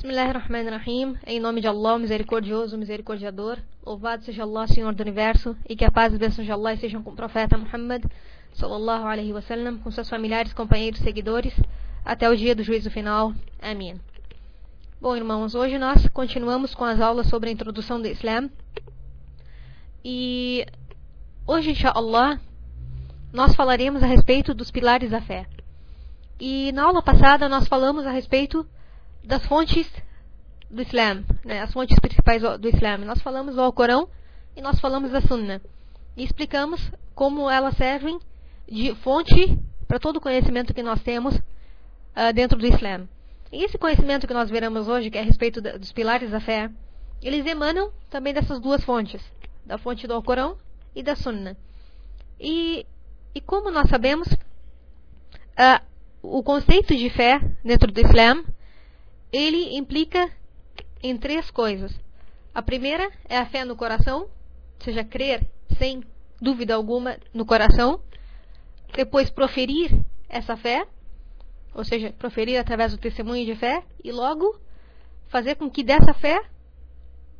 Bismillahirrahmanirrahim. Em nome de Allah, misericordioso, misericordiador. Louvado seja Allah, Senhor do Universo, e que a paz e bênçãos de Allah sejam com o profeta Muhammad, sallallahu alaihi wasallam, com seus familiares, companheiros, seguidores, até o dia do juízo final. Amém. Bom, irmãos, hoje nós continuamos com as aulas sobre a introdução do Islã. E hoje, inshallah, nós falaremos a respeito dos pilares da fé. E na aula passada nós falamos a respeito das fontes do Islã, né, as fontes principais do Islã. Nós falamos do Alcorão e nós falamos da Sunna. E explicamos como elas servem de fonte para todo o conhecimento que nós temos uh, dentro do Islã. E esse conhecimento que nós veremos hoje, que é a respeito da, dos pilares da fé, eles emanam também dessas duas fontes, da fonte do Alcorão e da Sunna. E, e como nós sabemos, uh, o conceito de fé dentro do Islã ele implica em três coisas. A primeira é a fé no coração, ou seja, crer sem dúvida alguma no coração. Depois, proferir essa fé, ou seja, proferir através do testemunho de fé. E logo, fazer com que dessa fé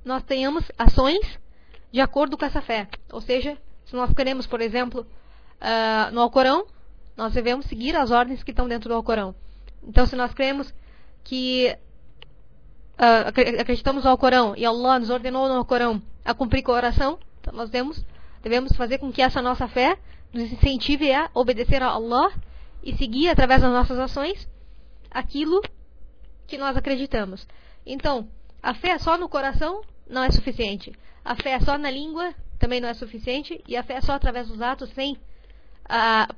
nós tenhamos ações de acordo com essa fé. Ou seja, se nós queremos, por exemplo, uh, no Alcorão, nós devemos seguir as ordens que estão dentro do Alcorão. Então, se nós cremos que uh, acreditamos no Alcorão e Allah nos ordenou no Alcorão a cumprir com a oração, então nós devemos, devemos fazer com que essa nossa fé nos incentive a obedecer a Allah e seguir através das nossas ações aquilo que nós acreditamos. Então, a fé só no coração não é suficiente. A fé só na língua também não é suficiente. E a fé só através dos atos, sem a,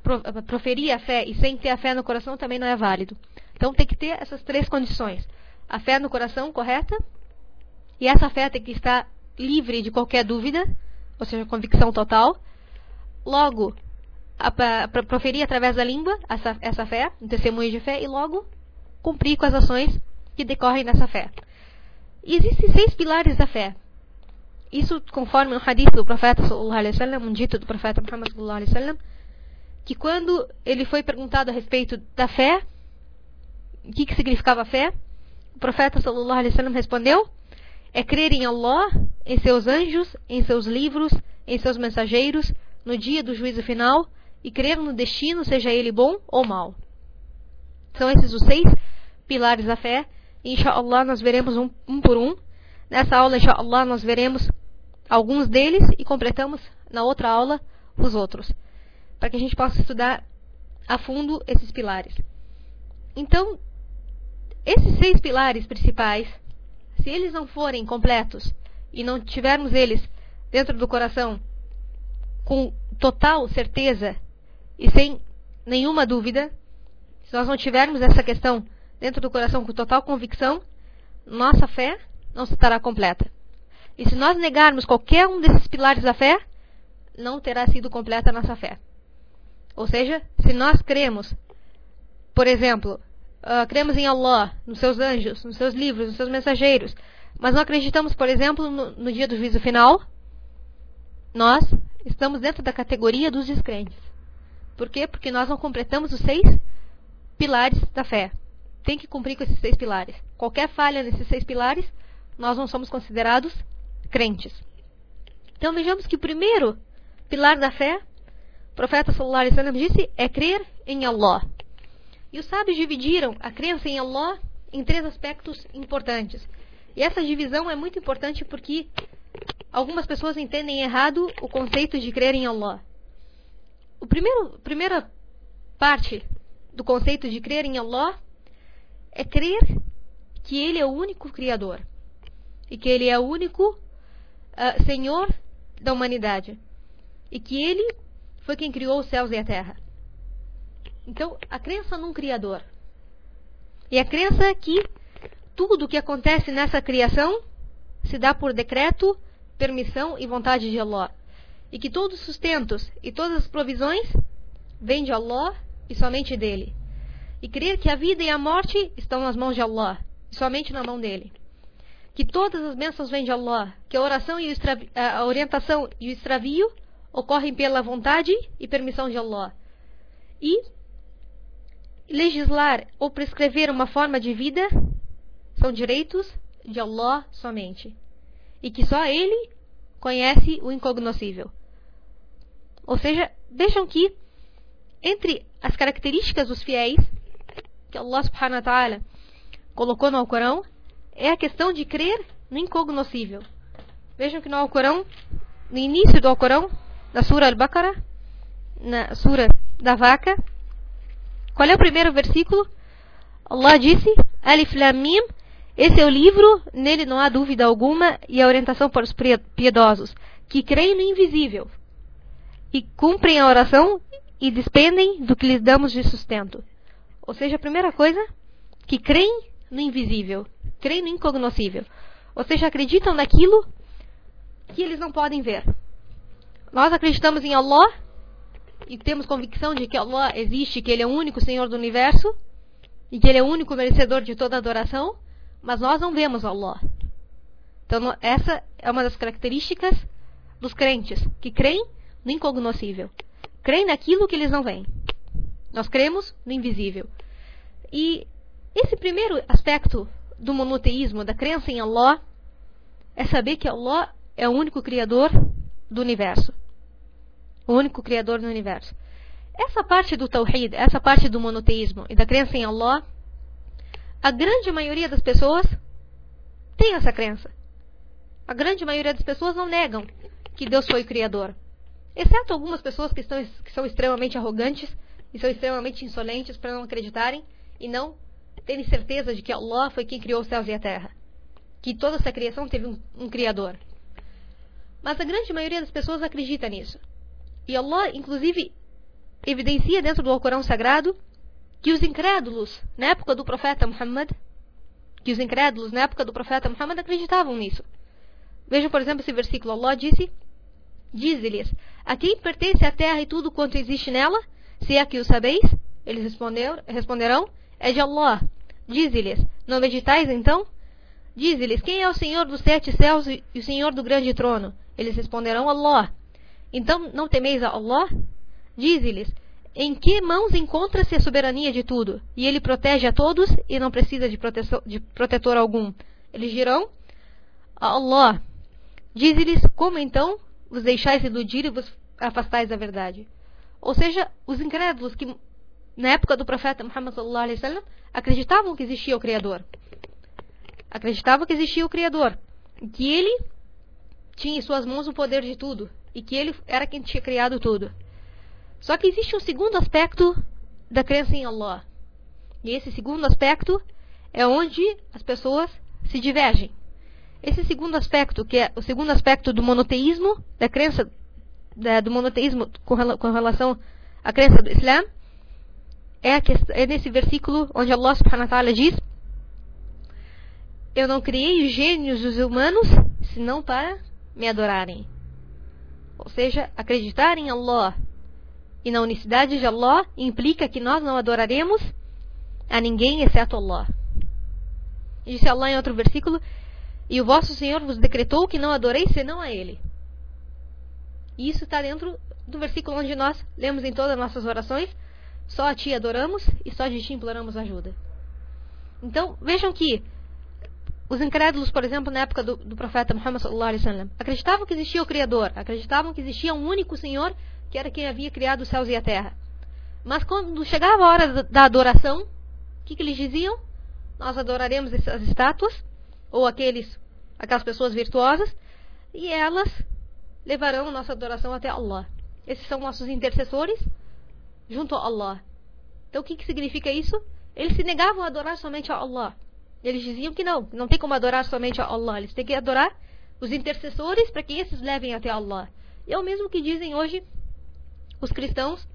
proferir a fé e sem ter a fé no coração, também não é válido. Então tem que ter essas três condições: a fé no coração correta, e essa fé tem que estar livre de qualquer dúvida, ou seja, convicção total. Logo, para proferir através da língua essa, essa fé, um testemunho de fé, e logo cumprir com as ações que decorrem dessa fé. E existem seis pilares da fé. Isso conforme um hadith do profeta sallallahu um dito do profeta Muhammad sallallahu que quando ele foi perguntado a respeito da fé, o que, que significava fé? O profeta sallallahu alaihi wasallam respondeu: é crer em Allah, em seus anjos, em seus livros, em seus mensageiros, no dia do juízo final e crer no destino, seja ele bom ou mau. São esses os seis pilares da fé. Inshallah, nós veremos um, um por um. Nessa aula, inshallah, nós veremos alguns deles e completamos na outra aula os outros, para que a gente possa estudar a fundo esses pilares. Então, esses seis pilares principais, se eles não forem completos e não tivermos eles dentro do coração com total certeza e sem nenhuma dúvida, se nós não tivermos essa questão dentro do coração com total convicção, nossa fé não estará completa. E se nós negarmos qualquer um desses pilares da fé, não terá sido completa a nossa fé. Ou seja, se nós cremos, por exemplo, uh, cremos em Allah, nos seus anjos, nos seus livros, nos seus mensageiros, mas não acreditamos, por exemplo, no, no dia do juízo final, nós estamos dentro da categoria dos descrentes. Por quê? Porque nós não completamos os seis pilares da fé. Tem que cumprir com esses seis pilares. Qualquer falha nesses seis pilares, nós não somos considerados crentes. Então vejamos que o primeiro pilar da fé, o profeta sallallahu alaihi wasallam disse, é crer em Allah. E os sábios dividiram a crença em Allah em três aspectos importantes. E essa divisão é muito importante porque algumas pessoas entendem errado o conceito de crer em Allah. O primeiro, primeira parte do conceito de crer em Allah é crer que Ele é o único Criador e que Ele é o único uh, Senhor da humanidade e que Ele foi quem criou os céus e a terra. Então, a crença num Criador. E a crença que tudo o que acontece nessa criação se dá por decreto, permissão e vontade de Allah. E que todos os sustentos e todas as provisões vêm de Allah e somente dele. E crer que a vida e a morte estão nas mãos de Allah e somente na mão dele. Que todas as bênçãos vêm de Allah, que a oração e a orientação e o extravio ocorrem pela vontade e permissão de Allah. E legislar ou prescrever uma forma de vida são direitos de Allah somente. E que só Ele conhece o incognoscível. Ou seja, vejam que entre as características dos fiéis que Allah subhanahu wa ta'ala colocou no Alcorão é a questão de crer no incognoscível. Vejam que no Alcorão, no início do Alcorão, da Sura Al-Baqarah, na Sura da Vaca, qual é o primeiro versículo? Allah disse, Alif Lam Mim, esse é o livro, nele não há dúvida alguma, e a orientação para os piedosos, que creem no invisível, e cumprem a oração e despendem do que lhes damos de sustento. Ou seja, a primeira coisa, que creem no invisível, creem no incognoscível. Ou seja, acreditam naquilo que eles não podem ver. Nós acreditamos em Allah e temos convicção de que Allah existe, que Ele é o único Senhor do universo e que Ele é o único merecedor de toda adoração, mas nós não vemos Allah. Então, essa é uma das características dos crentes, que creem no incognoscível. Creem naquilo que eles não veem. Nós cremos no invisível. E esse primeiro aspecto do monoteísmo, da crença em Allah, é saber que Allah é o único criador do universo. O único criador do universo. Essa parte do Tawhid, essa parte do monoteísmo e da crença em Allah, a grande maioria das pessoas tem essa crença. A grande maioria das pessoas não negam que Deus foi o criador. Exceto algumas pessoas que, estão, que são extremamente arrogantes e são extremamente insolentes para não acreditarem e não terem certeza de que Allah foi quem criou os céus e a terra. Que toda essa criação teve um, um criador. Mas a grande maioria das pessoas acredita nisso. E Allah, inclusive, evidencia dentro do Alcorão Sagrado que os incrédulos, na época do profeta Muhammad, que os incrédulos, na época do profeta Muhammad, acreditavam nisso. Vejam, por exemplo, esse versículo. Allah disse, diz-lhes, a quem pertence a terra e tudo quanto existe nela? Se é que o sabeis? Eles responderão, é de Allah. Diz-lhes, não meditais então? Diz-lhes, quem é o Senhor dos sete céus e o Senhor do grande trono? Eles responderão, Allah. Então não temeis a Allah? Diz-lhes, em que mãos encontra-se a soberania de tudo? E ele protege a todos e não precisa de, de protetor algum. Eles dirão, Allah. Diz-lhes, como então vos deixais iludir e vos afastais da verdade? Ou seja, os incrédulos que na época do profeta Muhammad sallallahu alaihi wasallam acreditavam que existia o Criador. Acreditavam que existia o Criador. Que ele tinha em suas mãos o poder de tudo. E que ele era quem tinha criado tudo. Só que existe um segundo aspecto da crença em Allah. E esse segundo aspecto é onde as pessoas se divergem. Esse segundo aspecto, que é o segundo aspecto do monoteísmo, da crença da, do monoteísmo com, com, relação à crença do Islã, é, é nesse versículo onde Allah subhanahu wa diz Eu não criei os gênios dos humanos senão para me adorarem. Ou seja, acreditar em Allah e na unicidade de Allah implica que nós não adoraremos a ninguém exceto Allah. Disse Allah em outro versículo: E o vosso Senhor vos decretou que não adoreis senão a Ele. E isso está dentro do versículo onde nós lemos em todas as nossas orações: Só a Ti adoramos e só de Ti imploramos ajuda. Então, vejam que os incrédulos, por exemplo, na época do, do profeta Muhammad sallallahu alaihi wasallam, acreditavam que existia o Criador, acreditavam que existia um único Senhor que era quem havia criado os céus e a terra. Mas quando chegava a hora da adoração, o que, que eles diziam? Nós adoraremos essas estátuas, ou aqueles, aquelas pessoas virtuosas, e elas levarão nossa adoração até Allah. Esses são nossos intercessores junto a Allah. Então o que, que significa isso? Eles se negavam a adorar somente a Allah. Eles diziam que não, não tem como adorar somente a Allah. Eles têm que adorar os intercessores para que esses levem até Allah. É o mesmo que dizem hoje os cristãos,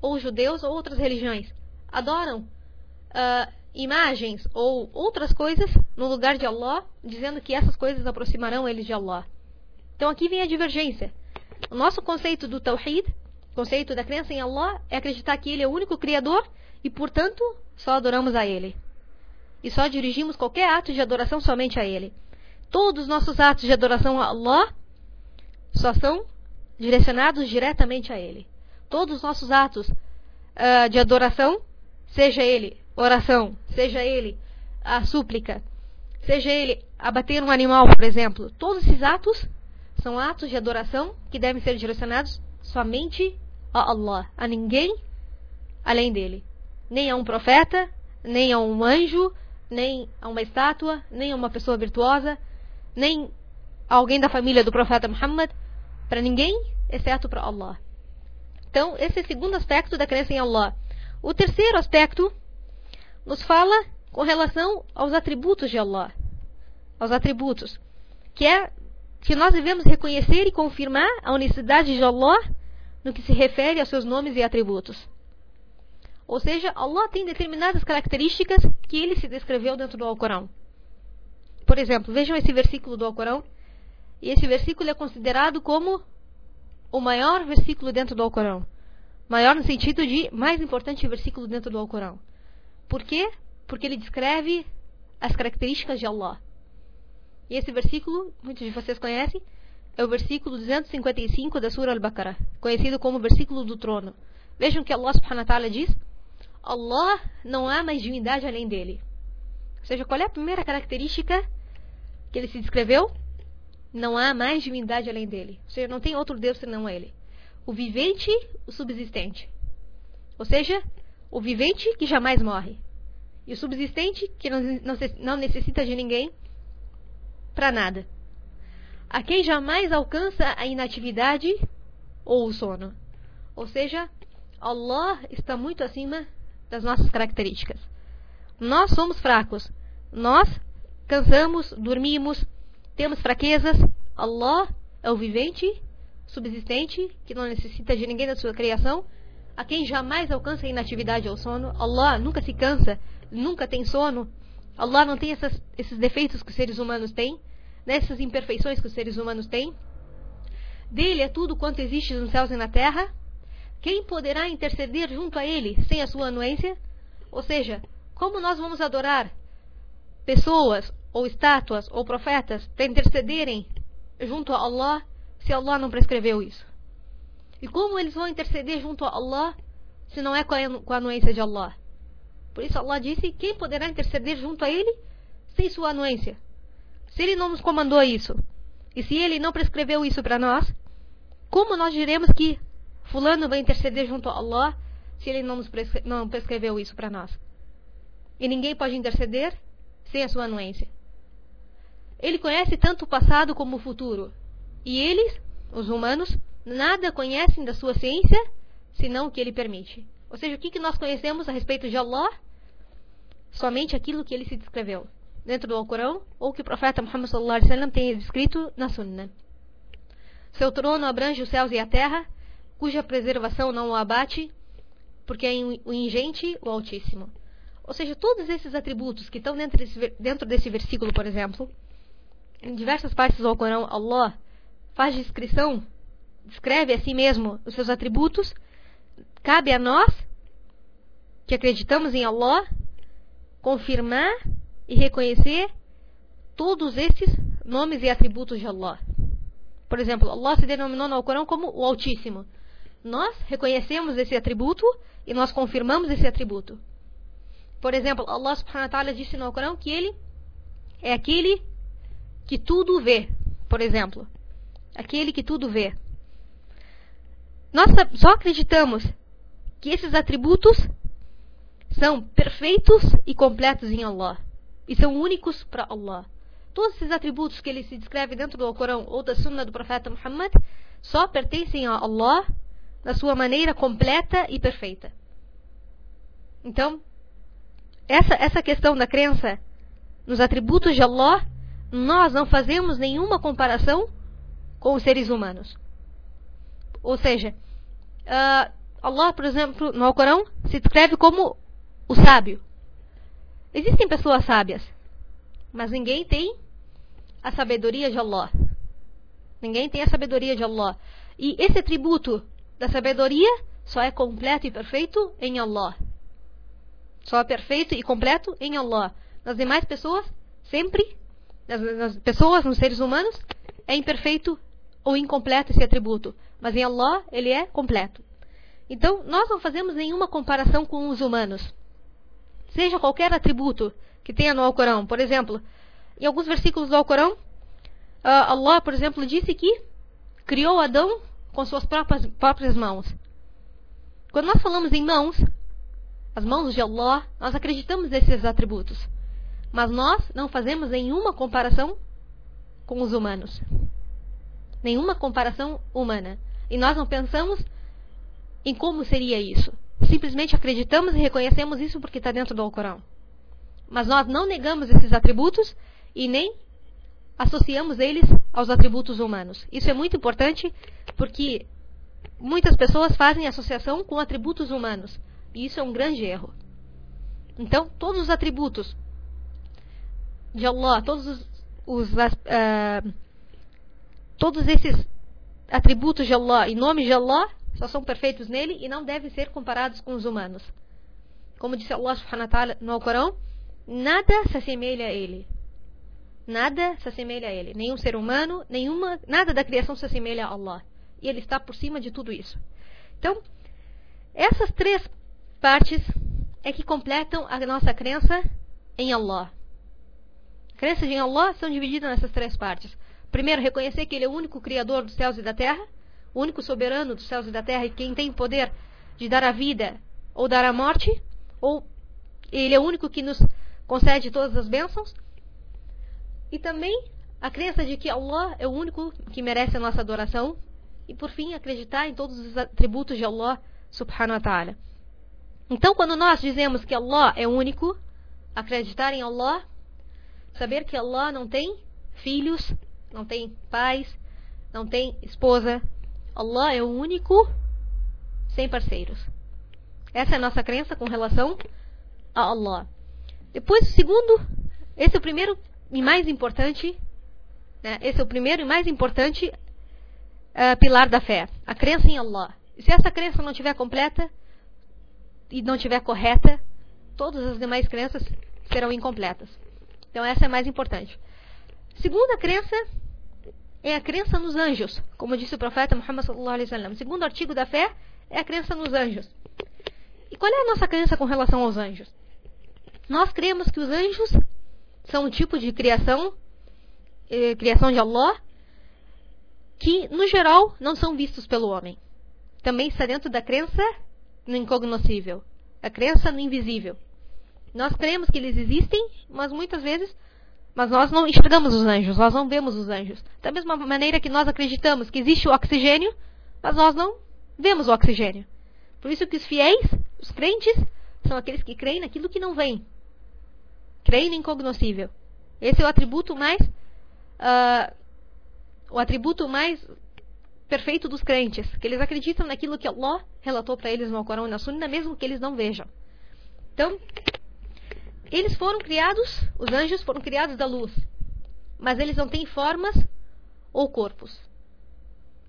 ou judeus, ou outras religiões, adoram uh, imagens ou outras coisas no lugar de Allah, dizendo que essas coisas aproximarão eles de Allah. Então aqui vem a divergência. O nosso conceito do Tawhid, conceito da crença em Allah, é acreditar que Ele é o único Criador e, portanto, só adoramos a Ele. E só dirigimos qualquer ato de adoração somente a Ele. Todos os nossos atos de adoração a Allah só são direcionados diretamente a Ele todos os nossos atos uh, de adoração, seja ele oração, seja ele a súplica, seja ele abater um animal, por exemplo, todos esses atos são atos de adoração que devem ser direcionados somente a Allah, a ninguém além dele. Nem a um profeta, nem a um anjo, nem a uma estátua, nem a uma pessoa virtuosa, nem a alguém da família do profeta Muhammad, para ninguém, exceto para Allah. Então, esse é o segundo aspecto da crença em Allah. O terceiro aspecto nos fala com relação aos atributos de Allah. Aos atributos. Que é que nós devemos reconhecer e confirmar a unicidade de Allah no que se refere aos seus nomes e atributos. Ou seja, Allah tem determinadas características que ele se descreveu dentro do Alcorão. Por exemplo, vejam esse versículo do Alcorão. E esse versículo é considerado como o maior versículo dentro do Alcorão. Maior no sentido de mais importante versículo dentro do Alcorão. Por quê? Porque ele descreve as características de Allah. E esse versículo, muitos de vocês conhecem, é o versículo 255 da Surah Al-Baqarah, conhecido como versículo do trono. Vejam que Allah subhanahu wa ta'ala diz: Allah não há mais divindade além dele. Ou seja, qual é a primeira característica que ele se descreveu? Não há mais divindade além dele. Ou seja, não tem outro Deus senão ele. O vivente, o subsistente. Ou seja, o vivente que jamais morre. E o subsistente que não, não, necessita de ninguém para nada. A quem jamais alcança a inatividade ou o sono. Ou seja, Allah está muito acima das nossas características. Nós somos fracos. Nós cansamos, dormimos, temos fraquezas. Allah é o vivente, subsistente, que não necessita de ninguém da sua criação, a quem jamais alcança a inatividade ou sono. Allah nunca se cansa, nunca tem sono. Allah não tem essas, esses defeitos que os seres humanos têm, nessas imperfeições que os seres humanos têm. Dele é tudo quanto existe nos céus e na terra. Quem poderá interceder junto a ele sem a sua anuência? Ou seja, como nós vamos adorar pessoas ou estátuas ou profetas para intercederem junto a Allah se Allah não prescreveu isso? E como eles vão interceder junto a Allah se não é com a anuência de Allah? Por isso Allah disse: quem poderá interceder junto a ele sem sua anuência? Se ele não nos comandou isso, e se ele não prescreveu isso para nós, como nós diremos que Fulano vai interceder junto a Allah se ele não, nos não prescreveu isso para nós? E ninguém pode interceder sem a sua anuência. Ele conhece tanto o passado como o futuro. E eles, os humanos, nada conhecem da sua ciência senão o que ele permite. Ou seja, o que, que nós conhecemos a respeito de Allah? Somente aquilo que ele se descreveu dentro do Alcorão ou que o profeta Muhammad sallallahu alaihi wasallam tenha descrito na Sunna. Seu trono abrange os céus e a terra, cuja preservação não o abate, porque é o ingente, o Altíssimo. Ou seja, todos esses atributos que estão dentro desse, dentro desse versículo, por exemplo, em diversas partes do Alcorão, Allah faz descrição, descreve a si mesmo os seus atributos. Cabe a nós, que acreditamos em Allah, confirmar e reconhecer todos esses nomes e atributos de Allah. Por exemplo, Allah se denominou no Alcorão como o Altíssimo. Nós reconhecemos esse atributo e nós confirmamos esse atributo. Por exemplo, Allah subhanahu wa ta'ala disse no Alcorão que ele é aquele que tudo vê. Por exemplo, aquele que tudo vê. Nós só acreditamos que esses atributos são perfeitos e completos em Allah e são únicos para Allah. Todos esses atributos que ele se descreve dentro do Alcorão ou da Sunna do profeta Muhammad só pertencem a Allah na sua maneira completa e perfeita. Então, essa, essa questão da crença nos atributos de Allah, nós não fazemos nenhuma comparação com os seres humanos. Ou seja, uh, Allah, por exemplo, no Alcorão, se descreve como o sábio. Existem pessoas sábias, mas ninguém tem a sabedoria de Allah. Ninguém tem a sabedoria de Allah. E esse atributo da sabedoria só é completo e perfeito em Allah. Só é perfeito e completo em Allah. Nas demais pessoas, sempre, nas, nas pessoas, nos seres humanos, é imperfeito ou incompleto esse atributo. Mas em Allah, ele é completo. Então, nós não fazemos nenhuma comparação com os humanos seja qualquer atributo que tenha no Alcorão. Por exemplo, Em alguns versículos do Alcorão, uh, Allah, por exemplo, disse que criou Adão com suas próprias, próprias mãos. Quando nós falamos em mãos, as mãos de Allah, nós acreditamos nesses atributos. Mas nós não fazemos nenhuma comparação com os humanos. Nenhuma comparação humana. E nós não pensamos em como seria isso. Simplesmente acreditamos e reconhecemos isso porque está dentro do Alcorão. Mas nós não negamos esses atributos e nem associamos eles aos atributos humanos. Isso é muito importante porque muitas pessoas fazem associação com atributos humanos. E isso é um grande erro. Então, todos os atributos de Allah, todos os, os uh, todos esses atributos de Allah e nomes de Allah só são perfeitos nele e não devem ser comparados com os humanos. Como disse Allah no Alcorão, nada se assemelha a ele. Nada se assemelha a ele. Nenhum ser humano, nenhuma, nada da criação se assemelha a Allah. E ele está por cima de tudo isso. Então, essas três partes é que completam a nossa crença em Allah. Crenças em Allah são divididas nessas três partes. Primeiro, reconhecer que Ele é o único Criador dos céus e da terra, o único soberano dos céus e da terra, e quem tem poder de dar a vida ou dar a morte, ou Ele é o único que nos concede todas as bênçãos. E também a crença de que Allah é o único que merece a nossa adoração. E por fim, acreditar em todos os atributos de Allah subhanahu wa ta'ala. Então, quando nós dizemos que Allah é único, acreditar em Allah, saber que Allah não tem filhos, não tem pais, não tem esposa. Allah é o único sem parceiros. Essa é a nossa crença com relação a Allah. Depois, o segundo, esse é o primeiro e mais importante, né? esse é o primeiro e mais importante uh, pilar da fé, a crença em Allah. E se essa crença não estiver completa e não estiver correta, todas as demais crenças serão incompletas. Então essa é a mais importante. Segunda crença é a crença nos anjos, como disse o profeta Muhammad sallallahu alaihi wasallam. Segundo artigo da fé é a crença nos anjos. E qual é a nossa crença com relação aos anjos? Nós cremos que os anjos são um tipo de criação, eh, criação de Allah, que no geral não são vistos pelo homem. Também está dentro da crença no incognoscível, a crença no invisível. Nós cremos que eles existem, mas muitas vezes mas nós não enxergamos os anjos, nós não vemos os anjos. Da mesma maneira que nós acreditamos que existe o oxigênio, mas nós não vemos o oxigênio. Por isso que os fiéis, os crentes, são aqueles que creem naquilo que não vem. Creem no incognoscível. Esse é o atributo mais uh, o atributo mais perfeito dos crentes, que eles acreditam naquilo que Allah relatou para eles no Corão e na Sunna, mesmo que eles não vejam. Então, eles foram criados, os anjos foram criados da luz, mas eles não têm formas ou corpos.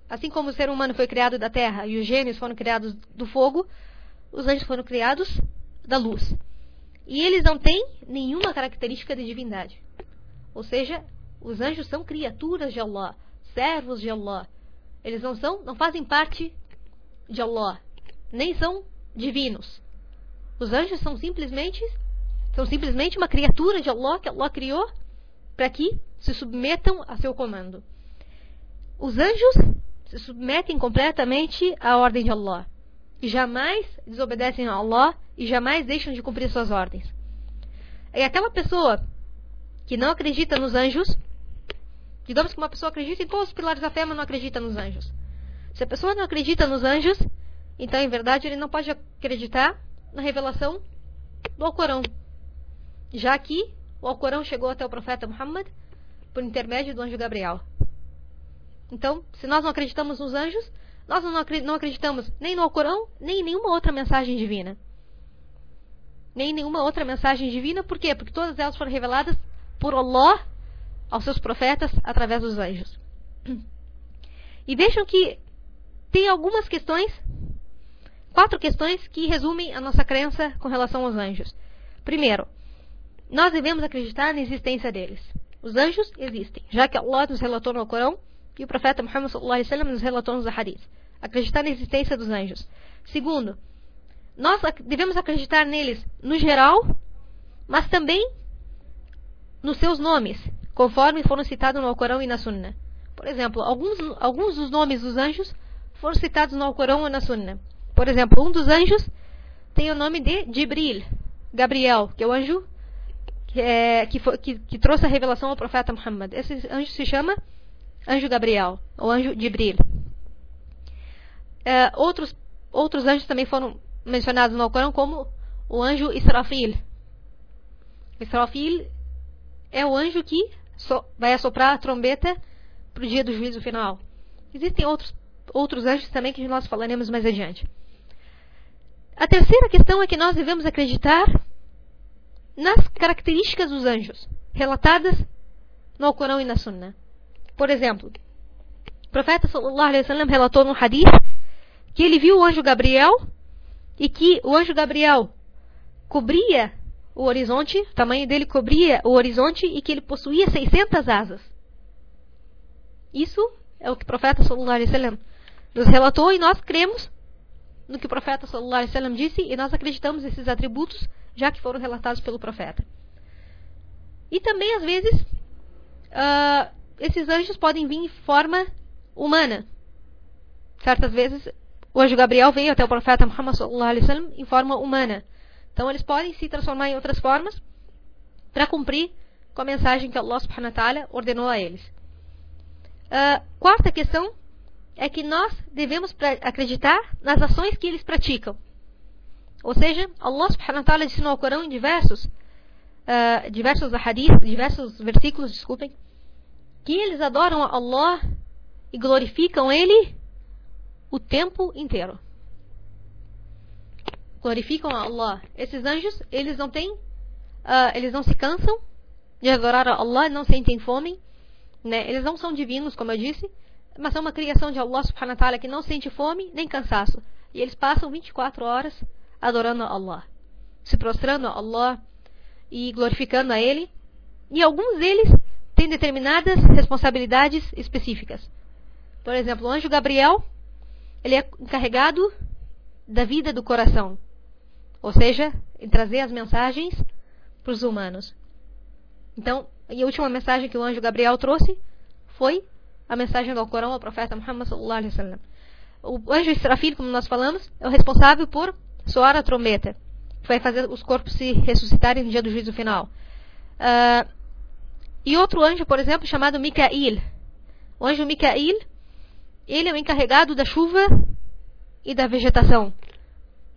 Assim como o ser humano foi criado da terra e os gênios foram criados do fogo, os anjos foram criados da luz. E eles não têm nenhuma característica de divindade. Ou seja, os anjos são criaturas de Allah, servos de Allah. Eles não são, não fazem parte de Allah, nem são divinos. Os anjos são simplesmente são simplesmente uma criatura de Allah que Allah criou para que se submetam a seu comando. Os anjos se submetem completamente à ordem de Allah e jamais desobedecem a Allah e jamais deixam de cumprir suas ordens. E aquela pessoa que não acredita nos anjos, digamos que uma pessoa acredita em todos os pilares da fé, mas não acredita nos anjos. Se a pessoa não acredita nos anjos, então em verdade ele não pode acreditar na revelação do Alcorão, já que o Alcorão chegou até o profeta Muhammad por intermédio do anjo Gabriel. Então, se nós não acreditamos nos anjos, nós não acreditamos nem no Alcorão, nem em nenhuma outra mensagem divina. Nem em nenhuma outra mensagem divina, por quê? Porque todas elas foram reveladas por Allah aos seus profetas através dos anjos. E vejam que tem algumas questões, quatro questões que resumem a nossa crença com relação aos anjos. Primeiro, nós devemos acreditar na existência deles. Os anjos existem, já que Allah nos relatou no Corão e o profeta Muhammad sallallahu nos relatou nos hadith. Acreditar na existência dos anjos. Segundo, nós devemos acreditar neles no geral, mas também nos seus nomes, conforme foram citados no Alcorão e na Sunna. Por exemplo, alguns, alguns dos nomes dos anjos foram citados no Alcorão ou na Sunna. Por exemplo, um dos anjos tem o nome de Jibril, Gabriel, que é o anjo que, é, que, foi, que, que trouxe a revelação ao profeta Muhammad. Esse anjo se chama anjo Gabriel, ou anjo Jibril. É, outros, outros anjos também foram mencionados no Alcorão como o anjo Israfil. Israfil é o anjo que so, vai assoprar a trombeta para o dia do juízo final. Existem outros, outros anjos também que nós falaremos mais adiante. A terceira questão é que nós devemos acreditar nas características dos anjos, relatadas no Alcorão e na Sunna. Por exemplo, o profeta sallallahu alaihi wasallam relatou no hadith que ele viu o anjo Gabriel e que o anjo Gabriel cobria o horizonte, o tamanho dele cobria o horizonte e que ele possuía 600 asas. Isso é o que o profeta sallallahu alaihi wasallam nos relatou e nós cremos no que o profeta sallallahu alaihi wasallam disse e nós acreditamos nesses atributos já que foram relatados pelo profeta. E também às vezes uh, esses anjos podem vir em forma humana. Certas vezes anjo Gabriel veio até o profeta Muhammad sallallahu alaihi wasallam em forma humana. Então eles podem se transformar em outras formas para cumprir com a mensagem que Allah subhanahu wa ta'ala ordenou a eles. Uh, quarta questão é que nós devemos acreditar nas ações que eles praticam. Ou seja, Allah subhanahu wa ta'ala disse no Corão em diversos, uh, diversos hadith, diversos versículos, desculpem, que eles adoram a Allah e glorificam Ele o tempo inteiro. Glorificam a Allah. Esses anjos, eles não têm, uh, eles não se cansam de adorar a Allah, não sentem fome, né? Eles não são divinos, como eu disse, mas são uma criação de Allah subhanahu wa ta'ala que não sente fome nem cansaço. E eles passam 24 horas adorando a Allah, se prostrando a Allah e glorificando a Ele. E alguns deles têm determinadas responsabilidades específicas. Por exemplo, o anjo Gabriel, ele é encarregado da vida do coração, ou seja, em trazer as mensagens para os humanos. Então, e a última mensagem que o anjo Gabriel trouxe foi a mensagem do Corão ao profeta Muhammad sallallahu alaihi wasallam. O anjo Israfil, como nós falamos, é o responsável por soar a trombeta, que vai fazer os corpos se ressuscitarem no dia do juízo final. Uh, e outro anjo, por exemplo, chamado Micail. O anjo Micail, ele é o encarregado da chuva e da vegetação.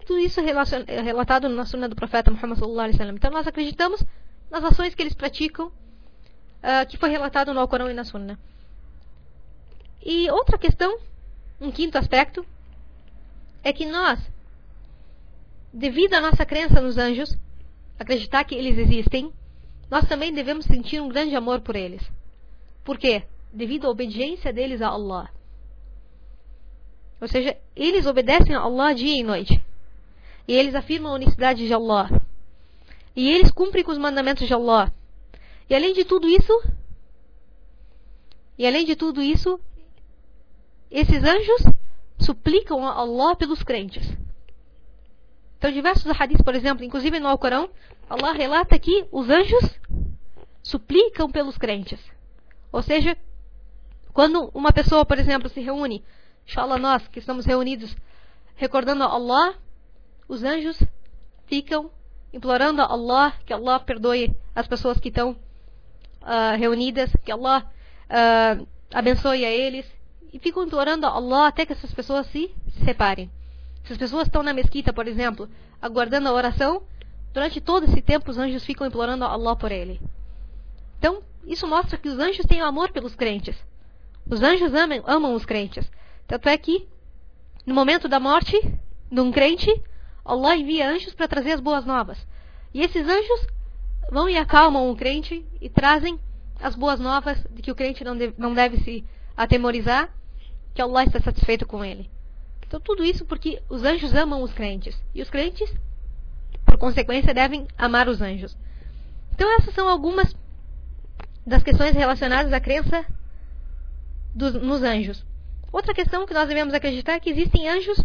Tudo isso é relatado na sunna do profeta Muhammad sallallahu alaihi wasallam. Então nós acreditamos nas ações que eles praticam, uh, que foi relatado no Alcorão e na sunna. E outra questão, um quinto aspecto, é que nós, devido à nossa crença nos anjos, acreditar que eles existem, nós também devemos sentir um grande amor por eles. Por quê? Devido à obediência deles a Allah. Ou seja, eles obedecem a Allah dia e noite. E eles afirmam a unicidade de Allah. E eles cumprem com os mandamentos de Allah. E além de tudo isso, e além de tudo isso, esses anjos suplicam a Allah pelos crentes. Então, diversos hadiths, por exemplo, inclusive no Alcorão, Allah relata que os anjos suplicam pelos crentes. Ou seja, quando uma pessoa, por exemplo, se reúne, inshallah nós que estamos reunidos recordando a Allah, os anjos ficam implorando a Allah que Allah perdoe as pessoas que estão uh, reunidas, que Allah uh, abençoe a eles e ficam implorando a Allah até que essas pessoas se separem. Se as pessoas estão na mesquita, por exemplo, aguardando a oração, durante todo esse tempo os anjos ficam implorando a Allah por ele. Então, isso mostra que os anjos têm amor pelos crentes. Os anjos amam, amam os crentes. Tanto é que, no momento da morte de um crente, Allah envia anjos para trazer as boas novas. E esses anjos vão e acalmam o crente e trazem as boas novas de que o crente não deve, não deve se atemorizar que Allah está satisfeito com ele. Então, tudo isso porque os anjos amam os crentes. E os crentes, por consequência, devem amar os anjos. Então, essas são algumas das questões relacionadas à crença dos, nos anjos. Outra questão que nós devemos acreditar é que existem anjos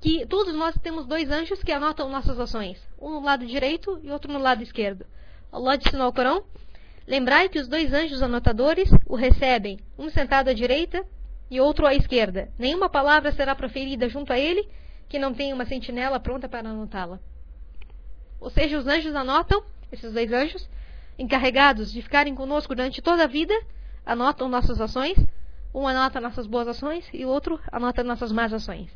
que todos nós temos dois anjos que anotam nossas ações, um no lado direito e outro no lado esquerdo. Allah disse no Alcorão: Lembrai que os dois anjos anotadores o recebem, um sentado à direita e outro à esquerda. Nenhuma palavra será proferida junto a ele que não tenha uma sentinela pronta para anotá-la. Ou seja, os anjos anotam, esses dois anjos, encarregados de ficarem conosco durante toda a vida, anotam nossas ações. Um anota nossas boas ações e o outro anota nossas más ações.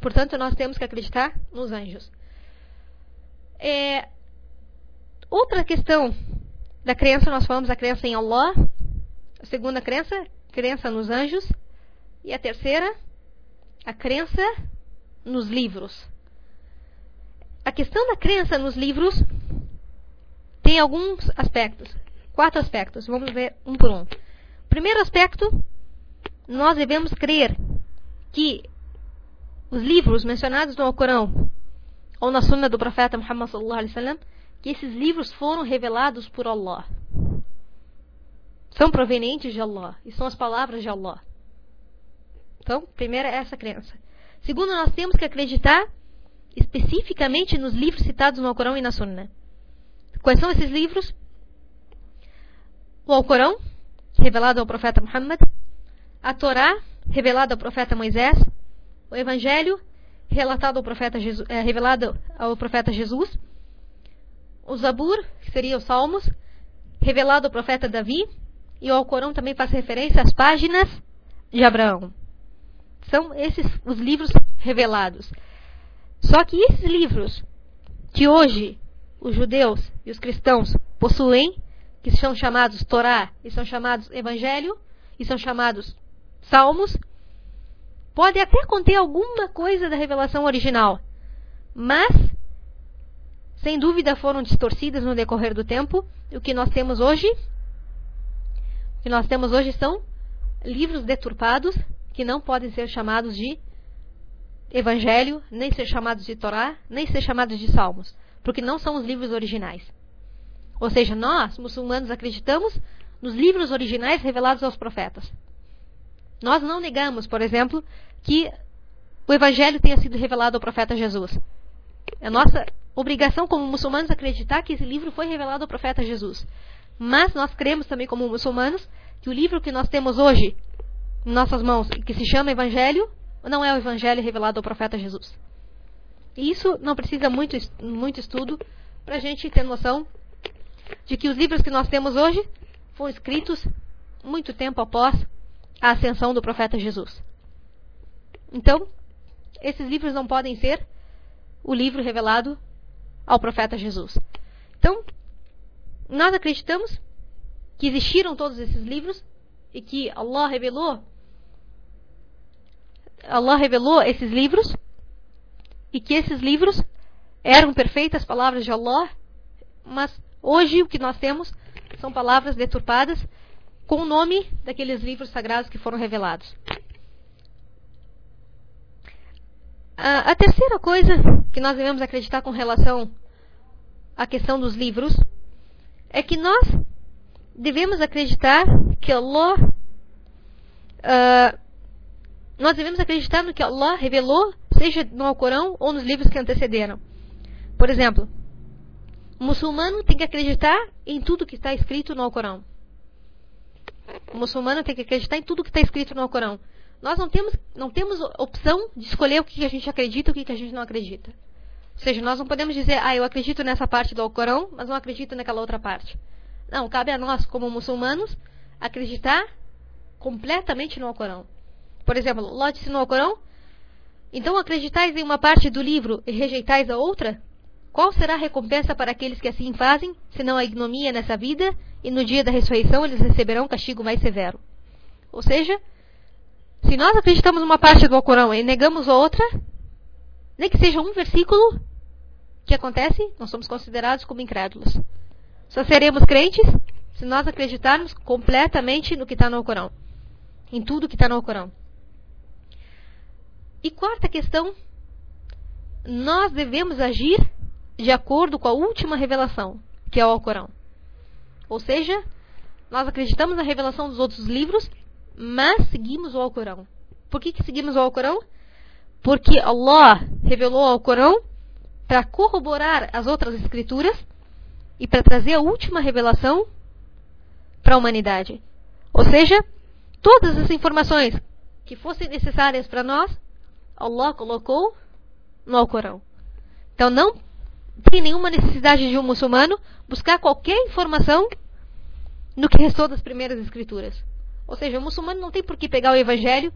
Portanto, nós temos que acreditar nos anjos. É, outra questão da crença, nós falamos a crença em Allah. A segunda crença, crença nos anjos. E a terceira, a crença nos livros. A questão da crença nos livros tem alguns aspectos. Quatro aspectos. Vamos ver um por um. Primeiro aspecto, nós devemos crer que os livros mencionados no Alcorão ou na Sunna do profeta Muhammad sallallahu alaihi wasallam, que esses livros foram revelados por Allah. São provenientes de Allah e são as palavras de Allah. Então, primeiro é essa crença. Segundo, nós temos que acreditar especificamente nos livros citados no Alcorão e na Sunna. Quais são esses livros? O Alcorão, revelado ao profeta Muhammad, a Torá, revelada ao profeta Moisés, o Evangelho, relatado ao profeta Jesus, é, revelado ao profeta Jesus, o Zabur, que seria os Salmos, revelado ao profeta Davi, e o Alcorão também faz referência às páginas de Abraão. São esses os livros revelados. Só que esses livros que hoje os judeus e os cristãos possuem, que são chamados Torá, e são chamados Evangelho, e são chamados Salmos, pode até conter alguma coisa da revelação original, mas sem dúvida foram distorcidas no decorrer do tempo. E o que nós temos hoje, o que nós temos hoje são livros deturpados que não podem ser chamados de Evangelho, nem ser chamados de Torá, nem ser chamados de Salmos, porque não são os livros originais. Ou seja, nós, muçulmanos, acreditamos nos livros originais revelados aos profetas. Nós não negamos, por exemplo, que o Evangelho tenha sido revelado ao profeta Jesus. É nossa obrigação como muçulmanos acreditar que esse livro foi revelado ao profeta Jesus. Mas nós cremos também como muçulmanos que o livro que nós temos hoje em nossas mãos, que se chama Evangelho, não é o Evangelho revelado ao profeta Jesus. E isso não precisa muito, muito estudo para a gente ter noção de que os livros que nós temos hoje foram escritos muito tempo após a ascensão do profeta Jesus. Então, esses livros não podem ser o livro revelado ao profeta Jesus. Então, nós acreditamos que existiram todos esses livros e que Allah revelou Allah revelou esses livros e que esses livros eram perfeitas palavras de Allah, mas hoje o que nós temos são palavras deturpadas com o nome daqueles livros sagrados que foram revelados. A, terceira coisa que nós devemos acreditar com relação à questão dos livros é que nós devemos acreditar que Allah uh, nós devemos acreditar no que Allah revelou, seja no Alcorão ou nos livros que antecederam. Por exemplo, o muçulmano tem que acreditar em tudo que está escrito no Alcorão. O muçulmano tem que acreditar em tudo que está escrito no Alcorão. Nós não temos, não temos opção de escolher o que a gente acredita e o que a gente não acredita. Ou seja, nós não podemos dizer, ah, eu acredito nessa parte do Alcorão, mas não acredito naquela outra parte. Não, cabe a nós, como muçulmanos, acreditar completamente no Alcorão. Por exemplo, Allah disse no Alcorão: Então acreditais em uma parte do livro e rejeitais a outra? Qual será a recompensa para aqueles que assim fazem, senão a ignomia nessa vida, e no dia da ressurreição eles receberão um castigo mais severo? Ou seja, se nós acreditamos numa parte do Alcorão e negamos outra, nem que seja um versículo, que acontece? Nós somos considerados como incrédulos. Só seremos crentes se nós acreditarmos completamente no que está no Alcorão. Em tudo que está no Alcorão. E quarta questão, nós devemos agir de acordo com a última revelação, que é o Alcorão. Ou seja, nós acreditamos na revelação dos outros livros, mas seguimos o Alcorão. Por que, que seguimos o Alcorão? Porque Allah revelou o Alcorão para corroborar as outras escrituras e para trazer a última revelação para a humanidade. Ou seja, todas as informações que fossem necessárias para nós, Allah colocou no Alcorão. Então não tem nenhuma necessidade de um muçulmano buscar qualquer informação no que restou das primeiras escrituras. Ou seja, o muçulmano não tem por que pegar o evangelho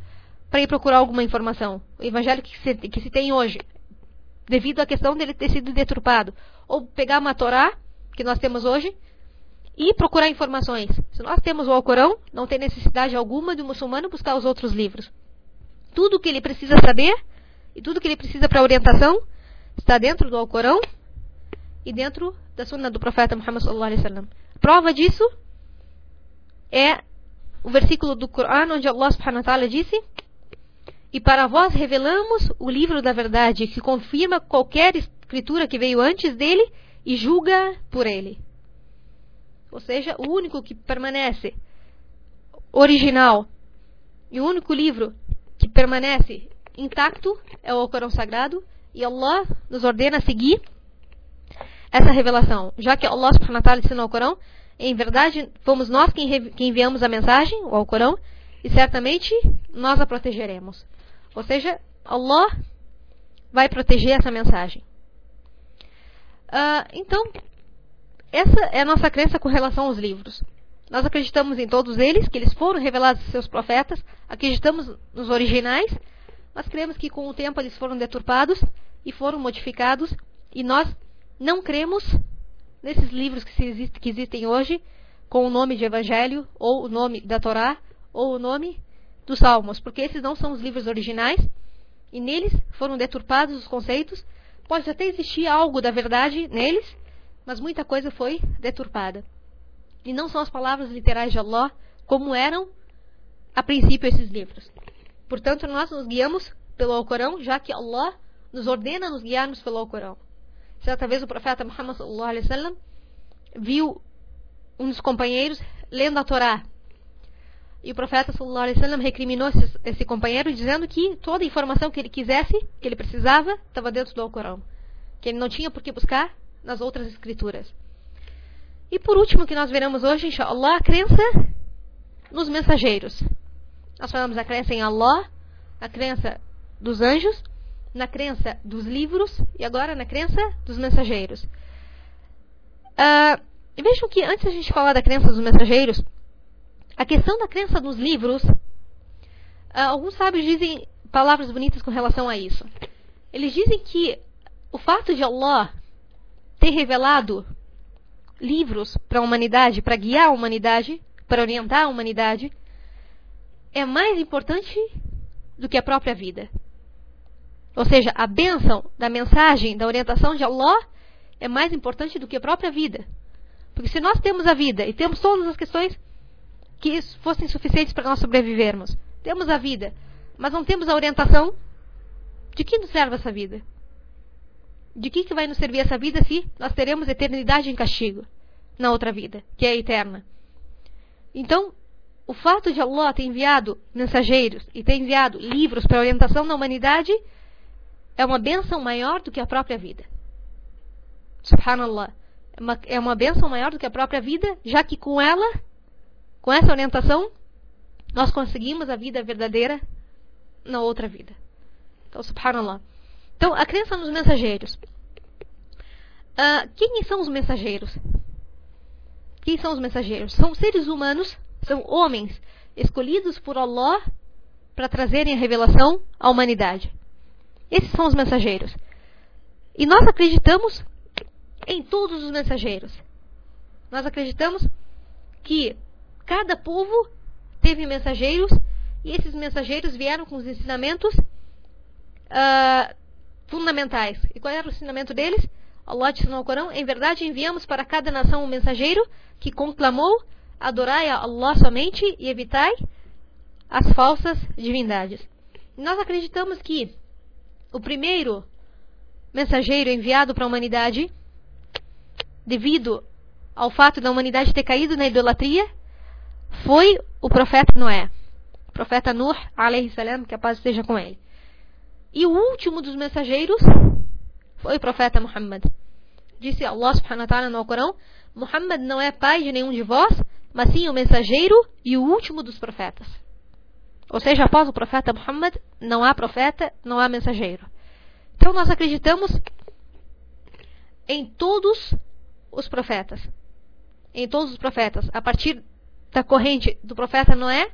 para ir procurar alguma informação. O evangelho que se, que se tem hoje, devido à questão dele ter sido deturpado. Ou pegar uma Torá, que nós temos hoje, e procurar informações. Se nós temos o Alcorão, não tem necessidade alguma do muçulmano buscar os outros livros. Tudo o que ele precisa saber e tudo o que ele precisa para orientação está dentro do Alcorão e dentro da sunna do profeta Muhammad sallallahu alaihi wasallam. Prova disso é o versículo do Corão onde Allah subhanahu wa ta'ala disse: "E para vós revelamos o livro da verdade que confirma qualquer escritura que veio antes dele e julga por ele." Ou seja, o único que permanece original e o único livro que permanece intacto é o Alcorão Sagrado e Allah nos ordena seguir essa revelação, já que Allah subhanahu wa ta'ala ensinou ao Corão, em verdade fomos nós quem, quem enviamos a mensagem, o Alcorão, e certamente nós a protegeremos. Ou seja, Allah vai proteger essa mensagem. Uh, então, essa é a nossa crença com relação aos livros. Nós acreditamos em todos eles, que eles foram revelados aos seus profetas, acreditamos nos originais, mas cremos que com o tempo eles foram deturpados e foram modificados, e nós não cremos nesses livros que, existe, que existem hoje, com o nome de Evangelho, ou o nome da Torá, ou o nome dos Salmos, porque esses não são os livros originais, e neles foram deturpados os conceitos. Pode até existir algo da verdade neles, mas muita coisa foi deturpada. E não são as palavras literais de Allah como eram a princípio esses livros. Portanto, nós nos guiamos pelo Alcorão, já que Allah nos ordena nos guiarmos pelo Alcorão. Certa vez o profeta Muhammad sallallahu alaihi wasallam viu um dos companheiros lendo a Torá. E o profeta sallallahu alaihi wasallam recriminou esse, esse companheiro dizendo que toda a informação que ele quisesse, que ele precisava, estava dentro do Alcorão. Que ele não tinha por que buscar nas outras escrituras. E por último, que nós veremos hoje, inshallah, a crença nos mensageiros. Nós falamos a crença em Allah, a crença dos anjos, na crença dos livros e agora na crença dos mensageiros. Uh, vejam que antes a gente falar da crença dos mensageiros, a questão da crença nos livros, uh, alguns sábios dizem palavras bonitas com relação a isso. Eles dizem que o fato de Allah ter revelado livros para a humanidade, para guiar a humanidade, para orientar a humanidade, é mais importante do que a própria vida. Ou seja, a bênção da mensagem, da orientação de Allah é mais importante do que a própria vida. Porque se nós temos a vida e temos todas as questões que fossem suficientes para nós sobrevivermos, temos a vida, mas não temos a orientação, de que nos serve essa vida? de que, que vai nos servir essa vida se nós teremos eternidade em castigo na outra vida, que é eterna? Então, o fato de Allah ter enviado mensageiros e ter enviado livros para orientação da humanidade é uma benção maior do que a própria vida. Subhanallah. É uma, é uma benção maior do que a própria vida, já que com ela, com essa orientação, nós conseguimos a vida verdadeira na outra vida. Então, subhanallah. Então, a crença nos mensageiros. Uh, quem são os mensageiros? Quem são os mensageiros? São seres humanos, são homens escolhidos por Allah para trazerem a revelação à humanidade. Esses são os mensageiros. E nós acreditamos em todos os mensageiros. Nós acreditamos que cada povo teve mensageiros e esses mensageiros vieram com os ensinamentos uh, fundamentais. E qual era o ensinamento deles? Allah disse no Corão: Em verdade enviamos para cada nação um mensageiro que conclamou: Adorai a Allah somente e evitai as falsas divindades. E nós acreditamos que o primeiro mensageiro enviado para a humanidade, devido ao fato da humanidade ter caído na idolatria, foi o profeta Noé. O profeta alayhi salam, que a paz esteja com ele. E o último dos mensageiros foi o profeta Muhammad. Disse Allah subhanahu wa ta'ala no Corão: Muhammad não é pai de nenhum de vós, mas sim o mensageiro e o último dos profetas. Ou seja, após o profeta Muhammad, não há profeta, não há mensageiro. Então nós acreditamos em todos os profetas. Em todos os profetas. A partir da corrente do profeta Noé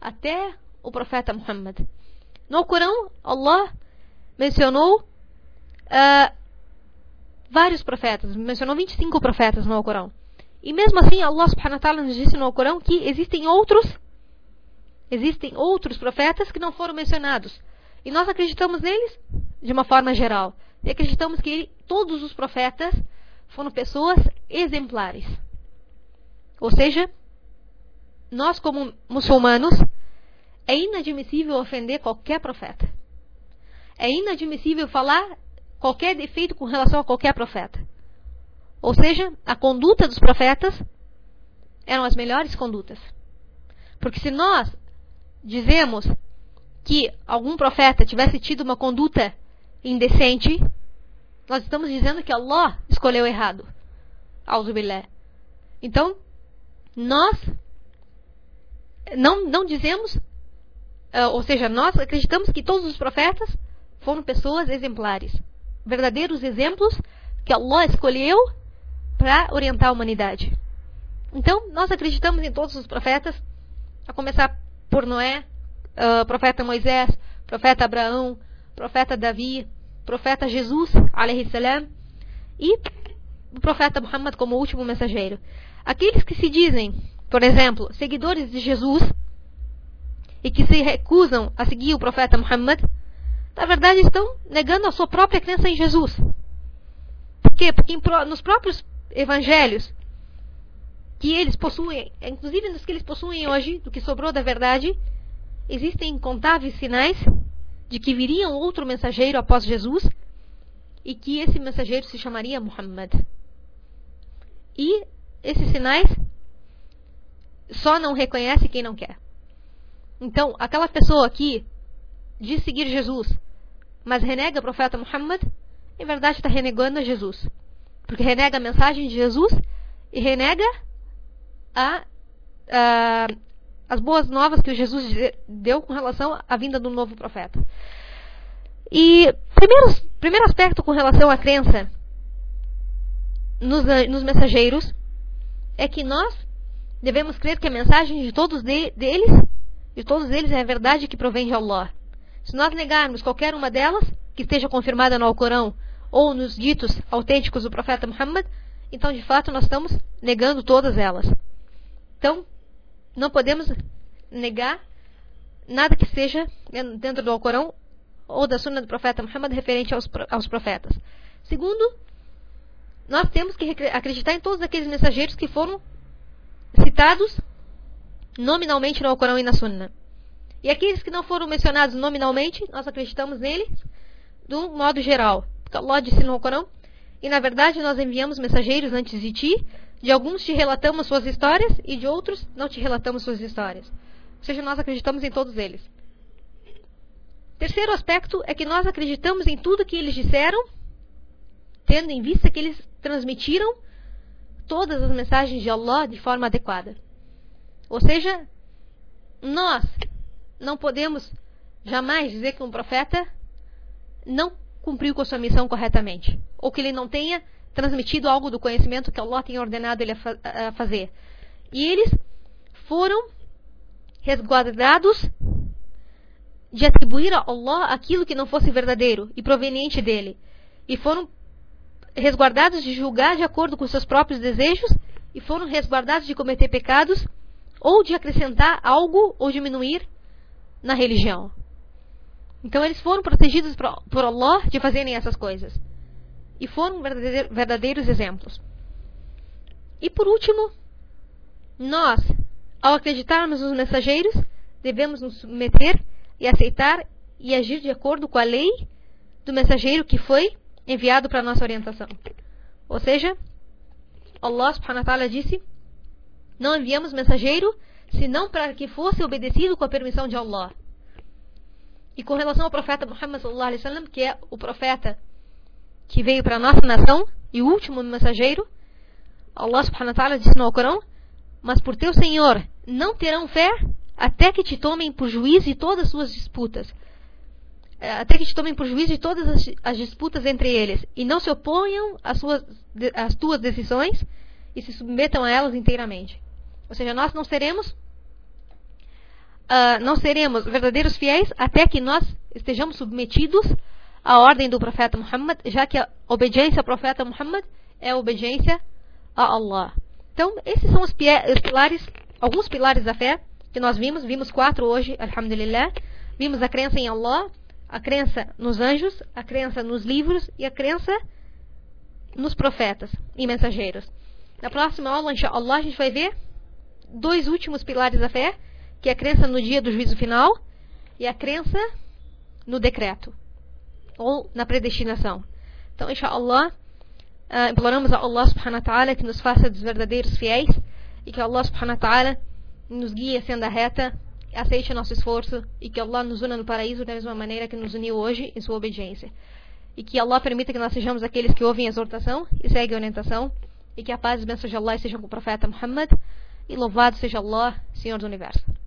até o profeta Muhammad. No Corão, Allah mencionou uh, vários profetas, mencionou 25 profetas no Corão. E mesmo assim, Allah subhanahu wa ta'ala nos disse no Corão que existem outros existem outros profetas que não foram mencionados. E nós acreditamos neles de uma forma geral. E acreditamos que ele, todos os profetas foram pessoas exemplares. Ou seja, nós como muçulmanos é inadmissível ofender qualquer profeta. É inadmissível falar qualquer defeito com relação a qualquer profeta. Ou seja, a conduta dos profetas eram as melhores condutas. Porque se nós dizemos que algum profeta tivesse tido uma conduta indecente, nós estamos dizendo que Allah escolheu errado. Auzubilé. Então, nós não, não dizemos, uh, ou seja, nós acreditamos que todos os profetas foram pessoas exemplares, verdadeiros exemplos que Allah escolheu para orientar a humanidade. Então, nós acreditamos em todos os profetas, a começar por Noé, uh, profeta Moisés, profeta Abraão, profeta Davi, profeta Jesus, salam, e o profeta Muhammad como último mensageiro. Aqueles que se dizem, por exemplo, seguidores de Jesus e que se recusam a seguir o profeta Muhammad, na verdade estão negando a sua própria crença em Jesus. Por quê? Porque nos próprios evangelhos que eles possuem, inclusive nos que eles possuem hoje, do que sobrou da verdade, existem incontáveis sinais de que viria outro mensageiro após Jesus e que esse mensageiro se chamaria Muhammad. E esses sinais só não reconhece quem não quer. Então, aquela pessoa que diz seguir Jesus, mas renega o profeta Muhammad, em verdade está renegando a Jesus. Porque renega a mensagem de Jesus e renega a, a, as boas novas que Jesus deu com relação à vinda do novo profeta. E primeiro, primeiro aspecto com relação à crença nos, nos mensageiros é que nós devemos crer que a mensagem de todos de, deles, de todos eles é a verdade que provém de Allah. Se nós negarmos qualquer uma delas, que esteja confirmada no Alcorão ou nos ditos autênticos do profeta Muhammad, então de fato nós estamos negando todas elas. Então, não podemos negar nada que seja dentro do Alcorão ou da Sunna do profeta Muhammad referente aos, aos profetas. Segundo, nós temos que acreditar em todos aqueles mensageiros que foram citados nominalmente no Alcorão e na Sunna. E aqueles que não foram mencionados nominalmente, nós acreditamos neles de um modo geral. Porque Allah disse no Alcorão, e na verdade nós enviamos mensageiros antes de ti, de alguns te relatamos suas histórias e de outros não te relatamos suas histórias. Ou seja, nós acreditamos em todos eles. Terceiro aspecto é que nós acreditamos em tudo que eles disseram, tendo em vista que eles transmitiram todas as mensagens de Allah de forma adequada. Ou seja, nós não podemos jamais dizer que um profeta não cumpriu com a sua missão corretamente, ou que ele não tenha transmitido algo do conhecimento que Allah tem ordenado ele a, fazer. E eles foram resguardados de atribuir a Allah aquilo que não fosse verdadeiro e proveniente dele. E foram resguardados de julgar de acordo com seus próprios desejos e foram resguardados de cometer pecados ou de acrescentar algo ou diminuir na religião. Então eles foram protegidos por Allah de fazerem essas coisas e foram verdadeiros exemplos. E por último, nós, ao acreditarmos nos mensageiros, devemos nos submeter e aceitar e agir de acordo com a lei do mensageiro que foi enviado para nossa orientação. Ou seja, Allah subhanahu wa ta'ala disse: Não enviamos mensageiro senão para que fosse obedecido com a permissão de Allah. E com relação ao profeta Muhammad sallallahu alaihi wasallam, que é o profeta que veio para a nossa nação e o último mensageiro, Allah subhanahu wa ta'ala disse no Alcorão, mas por teu Senhor não terão fé até que te tomem por juiz de todas as suas disputas. É, até que te tomem por juiz de todas as, as disputas entre eles e não se oponham às, suas, às tuas decisões e se submetam a elas inteiramente. Ou seja, nós não seremos uh, não seremos verdadeiros fiéis até que nós estejamos submetidos à ordem do profeta Muhammad, já que a obediência ao profeta Muhammad é a obediência a Allah. Então, esses são os pilares, alguns pilares da fé que nós vimos. Vimos quatro hoje, alhamdulillah. Vimos a crença em Allah, a crença nos anjos, a crença nos livros e a crença nos profetas e mensageiros. Na próxima aula, inshallah, a gente vai ver dois últimos pilares da fé, que é a crença no dia do juízo final e a crença no decreto ou na predestinação. Então, inshallah, uh, imploramos a Allah subhanahu wa ta'ala que nos faça dos verdadeiros fiéis e que Allah subhanahu wa ta'ala nos guie a senda reta, aceite nosso esforço e que Allah nos una no paraíso da mesma maneira que nos uniu hoje em sua obediência. E que Allah permita que nós sejamos aqueles que ouvem a exortação e seguem a orientação e que a paz e bênçãos de Allah estejam com o profeta Muhammad e louvado seja Allah, Senhor do Universo.